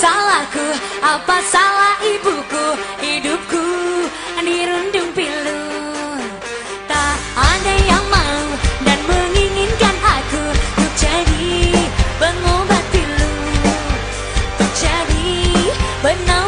salahku? Apa salah ibuku? Hidupku dirundung pilu. Tak ada yang mau dan menginginkan aku untuk jadi pengobat pilu. Untuk jadi benar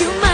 you might